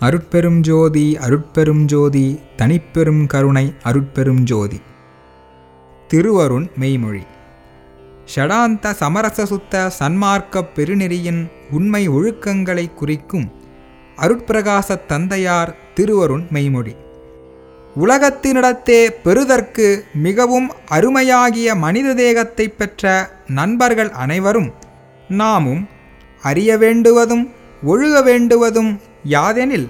அருட்பெரும் ஜோதி அருட்பெரும் ஜோதி தனிப்பெரும் கருணை அருட்பெரும் ஜோதி. திருவருண் மெய்மொழி. ஷடாந்த சமரச சுத்த சன்மார்க்கப் பெருநெறியின் உண்மை ஒழுக்கங்களை குறிக்கும் அருட்பிரகாசத் தந்தையார் திருவருண் மெய்மொழி. உலகத்தினிடத்தே பெறுதற்கு மிகவும் அருமையாகிய மனித தேகத்தைப் பெற்ற நண்பர்கள் அனைவரும் நாமும் அறிய வேண்டுவதும் ஒழுக வேண்டுவதும் யாதெனில்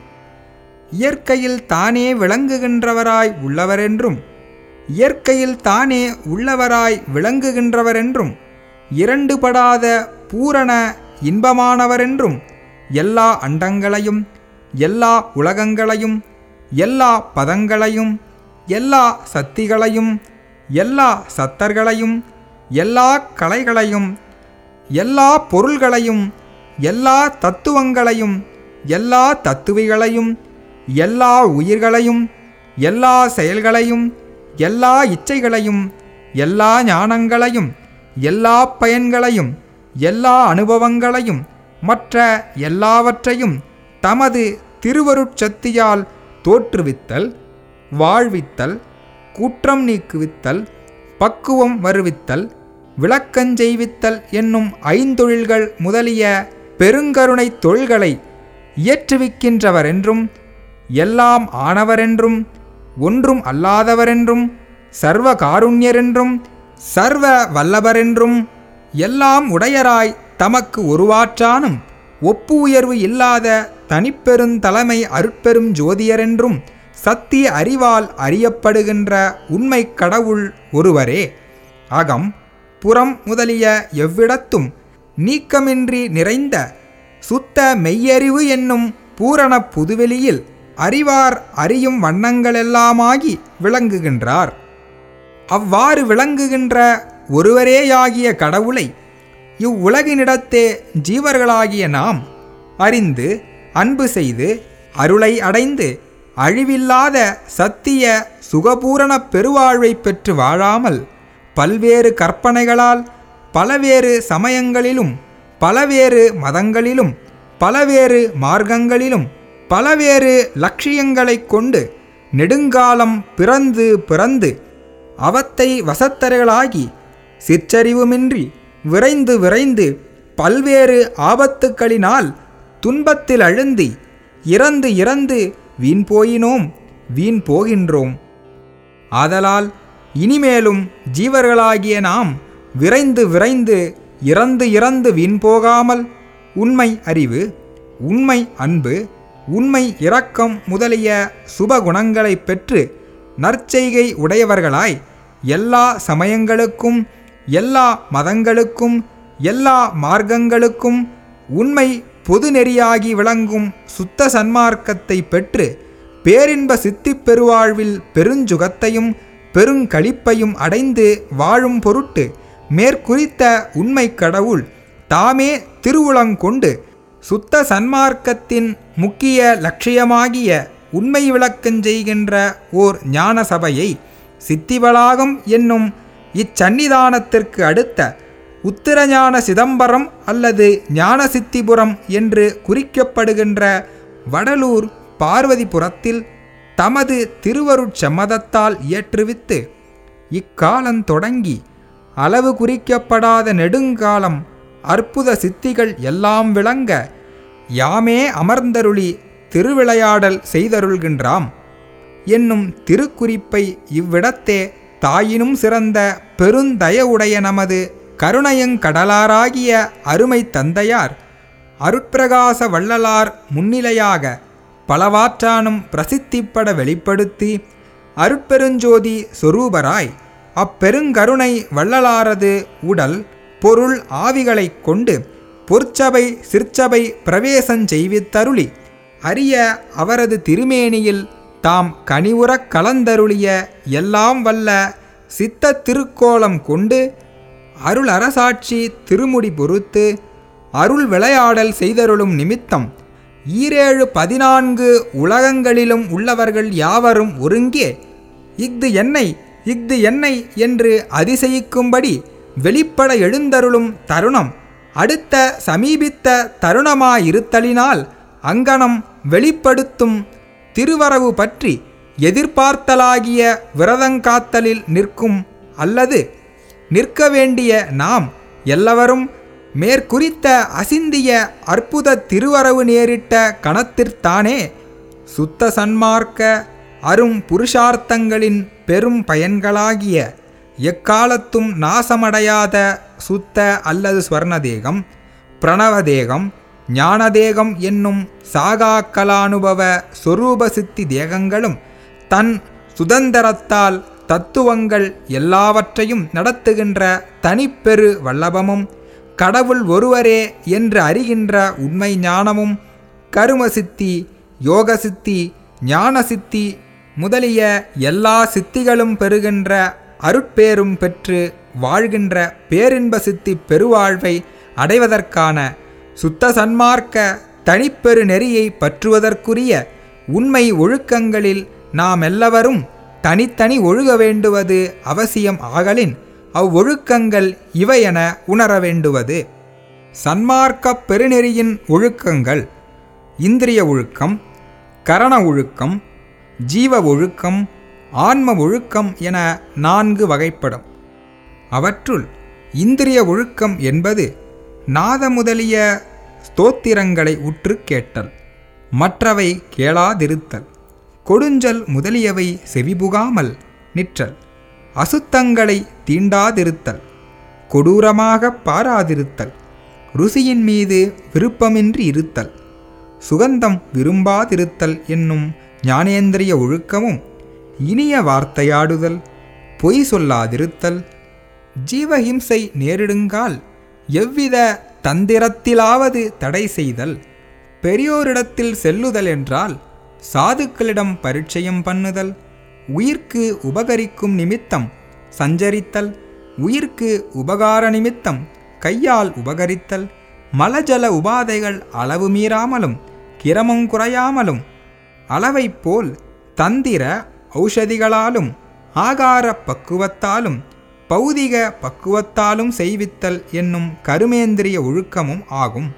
இயற்கையில் தானே விளங்குகின்றவராய் உள்ளவரென்றும் இயற்கையில் தானே உள்ளவராய் விளங்குகின்றவரென்றும் இரண்டுபடாத பூரண இன்பமானவரென்றும் எல்லா அண்டங்களையும் எல்லா உலகங்களையும் எல்லா பதங்களையும் எல்லா சக்திகளையும் எல்லா சத்தர்களையும் எல்லா கலைகளையும் எல்லா பொருள்களையும் எல்லா தத்துவங்களையும் எல்லா தத்துவிகளையும் எல்லா உயிர்களையும் எல்லா செயல்களையும் எல்லா இச்சைகளையும் எல்லா ஞானங்களையும் எல்லா பயன்களையும் எல்லா அனுபவங்களையும் மற்ற எல்லாவற்றையும் தமது திருவருட்சத்தியால் தோற்றுவித்தல் வாழ்வித்தல் குற்றம் நீக்குவித்தல் பக்குவம் வருவித்தல் விளக்கஞ்செய்வித்தல் என்னும் ஐந்தொழில்கள் முதலிய பெருங்கருணை தொழில்களை இயற்றுவிக்கின்றவரென்றும் எல்லாம் ஆனவரென்றும் ஒன்றும் அல்லாதவரென்றும் சர்வ காருண்யரென்றும் சர்வ வல்லவரென்றும் எல்லாம் உடையராய் தமக்கு ஒருவாற்றானும் ஒப்பு உயர்வு இல்லாத தனிப்பெருந்தலைமை அருட்பெரும் ஜோதியரென்றும் சத்திய அறிவால் அறியப்படுகின்ற உண்மை கடவுள் ஒருவரே. அகம் புறம் முதலிய எவ்விடத்தும் நீக்கமின்றி நிறைந்த சுத்த மெய்யறிவு என்னும் பூரண புதுவெளியில் அறிவார் அறியும் வண்ணங்களெல்லாமாகி விளங்குகின்றார். அவ்வாறு விளங்குகின்ற ஒருவரேயாகிய கடவுளை இவ்வுலகினிடத்தே ஜீவர்களாகிய நாம் அறிந்து அன்பு செய்து அருளை அடைந்து அழிவில்லாத சத்திய சுகபூரண பெருவாழ்வை பெற்று வாழாமல் பல்வேறு கற்பனைகளால் பலவேறு சமயங்களிலும் பலவேறு மதங்களிலும் பலவேறு மார்க்கங்களிலும் பலவேறு லட்சியங்களைக் கொண்டு நெடுங்காலம் பிறந்து பிறந்து அவத்தை வசத்தர்களாகி சிற்றறிவுமின்றி விரைந்து விரைந்து பல்வேறு ஆபத்துக்களினால் துன்பத்தில் அழுந்தி இறந்து இறந்து வீண் போயினோம் வீண் போகின்றோம். ஆதலால் இனிமேலும் ஜீவர்களாகிய நாம் விரைந்து விரைந்து இறந்து இறந்து வீண் போகாமல் உண்மை அறிவு உண்மை அன்பு உண்மை இரக்கம் முதலிய சுபகுணங்களை பெற்று நற்செய்கை உடையவர்களாய் எல்லா சமயங்களுக்கும் எல்லா மதங்களுக்கும் எல்லா மார்க்கங்களுக்கும் உண்மை பொது நெறியாகி விளங்கும் சுத்த சன்மார்க்கத்தை பெற்று பேரின்ப சித்தி பெருவாழ்வில் பெருஞ்சுகத்தையும் பெருங்களிப்பையும் அடைந்து வாழும் பொருட்டு மேற்குறித்த உண்மை கடவுள் தாமே திருவுளங்கொண்டு சுத்த சன்மார்க்கத்தின் முக்கிய லட்சியமாகிய உண்மை விளக்கஞ்செய்கின்ற ஓர் ஞான சபையை சித்திவளாகம் என்னும் இச்சன்னிதானத்திற்கு அடுத்த உத்திரஞான சிதம்பரம் அல்லது ஞான சித்திபுரம் என்று குறிக்கப்படுகின்ற வடலூர் பார்வதிபுரத்தில் தமது திருவருட்சம்மதத்தால் இயற்றுவித்து இக்காலம் தொடங்கி அளவு குறிக்கப்படாத நெடுங்காலம் அற்புத சித்திகள் எல்லாம் விளங்க யாமே அமர்ந்தருளி திருவிளையாடல் செய்தருள்கின்றாம். என்னும் திருக்குறிப்பை இவ்விடத்தே தாயினும் சிறந்த பெருந்தயவுடைய நமது கருணையங்கடலாராகிய அருமை தந்தையார் அருட்பிரகாச வள்ளலார் முன்னிலையாக பலவாற்றானும் பிரசித்திப்பட வெளிப்படுத்தி அருட்பெருஞ்சோதி சொரூபராய் அப்பெருங்கருணை வள்ளலாரது உடல் பொருள் ஆவிகளைக் கொண்டு பொற்சபை சிற்சபை பிரவேசஞ்செய்வித்தருளி அரிய அவரது திருமேனியில் தாம் கனிவுறக் கலந்தருளிய எல்லாம் வல்ல சித்த திருக்கோலம் கொண்டு அருள் அரசாட்சி திருமுடி பொறுத்து அருள் விளையாடல் செய்தருளும் நிமித்தம் ஈரேழு பதினான்கு உலகங்களிலும் உள்ளவர்கள் யாவரும் ஒருங்கே. இஃது என்னை இஃது என்னை என்று அதிசயிக்கும்படி வெளிப்பட எழுந்தருளும் தருணம் அடுத்த சமீபித்த தருணமாயிருத்தலினால் அங்கனம் வெளிப்படுத்தும் திருவரவு பற்றி எதிர்பார்த்தலாகிய விரதங்காத்தலில் நிற்கும் அல்லது நிற்க வேண்டிய நாம் எல்லவரும் மேற்குறித்த அசிந்திய அற்புத திருவரவு நேரிட்ட கணத்திற்தானே சுத்த சன்மார்க்க அரும் புருஷார்த்தங்களின் பெரும் பயன்களாகிய எக்காலத்தும் நாசமடையாத சுத்த அல்லது ஸ்வர்ணதேகம் பிரணவதேகம் ஞானதேகம் என்னும் சாகாக்கலானுபவ சொரூப சித்தி தேகங்களும் தன் சுதந்திரத்தால் தத்துவங்கள் எல்லாவற்றையும் நடத்துகின்ற தனிப்பெரு வல்லபமும் கடவுள் ஒருவரே என்று அறிகின்ற உண்மை ஞானமும் கருமசித்தி யோகசித்தி ஞானசித்தி முதலிய எல்லா சித்திகளும் பெறுகின்ற அருட்பேரும் பெற்று வாழ்கின்ற பேரின்ப சித்தி பெருவாழ்வை அடைவதற்கான சுத்த சன்மார்க்க தனிப்பெரு நெறியை பற்றுவதற்குரிய உண்மை ஒழுக்கங்களில் நாம் எல்லவரும் தனித்தனி ஒழுக வேண்டுவது அவசியம் ஆகலின் அவ்வொழுக்கங்கள் இவையென உணர வேண்டுவது. சன்மார்க்க பெருநெறியின் ஒழுக்கங்கள் இந்திரிய ஒழுக்கம் கரண ஒழுக்கம் ஜீவ ஒழுக்கம் ஆன்ம ஒழுக்கம் என நான்கு வகைப்படும். அவற்றுள் இந்திரிய ஒழுக்கம் என்பது நாத முதலிய ஸ்தோத்திரங்களை உற்று கேட்டல் மற்றவை கேளாதிருத்தல் கொடுஞ்சல் முதலியவை செவிபுகாமல் நிற்றல் அசுத்தங்களை தீண்டாதிருத்தல் கொடூரமாக பாராதிருத்தல் ருசியின் மீது விருப்பமின்றி இருத்தல் சுகந்தம் விரும்பாதிருத்தல் என்னும் ஞானேந்திரிய ஒழுக்கமும் இனிய வார்த்தையாடுதல் பொய் சொல்லாதிருத்தல் ஜீவஹிம்சை நேரிடுங்கால் எவ்வித தந்திரத்திலாவது தடை செய்தல் பெரியோரிடத்தில் செல்லுதல் என்றால் சாதுக்களிடம் பரிச்சயம் பண்ணுதல் உயிர்க்கு உபகரிக்கும் நிமித்தம் சஞ்சரித்தல் உயிர்க்கு உபகார நிமித்தம் கையால் உபகரித்தல் மலஜல உபாதைகள் அளவு மீறாமலும் கிரமம் குறையாமலும் அளவைப் போல் தந்திர ஔஷதிகளாலும் ஆகார பக்குவத்தாலும் பௌதிக பக்குவத்தாலும் செய்வித்தல் என்னும் கருமேந்திரிய ஒழுக்கமும் ஆகும்.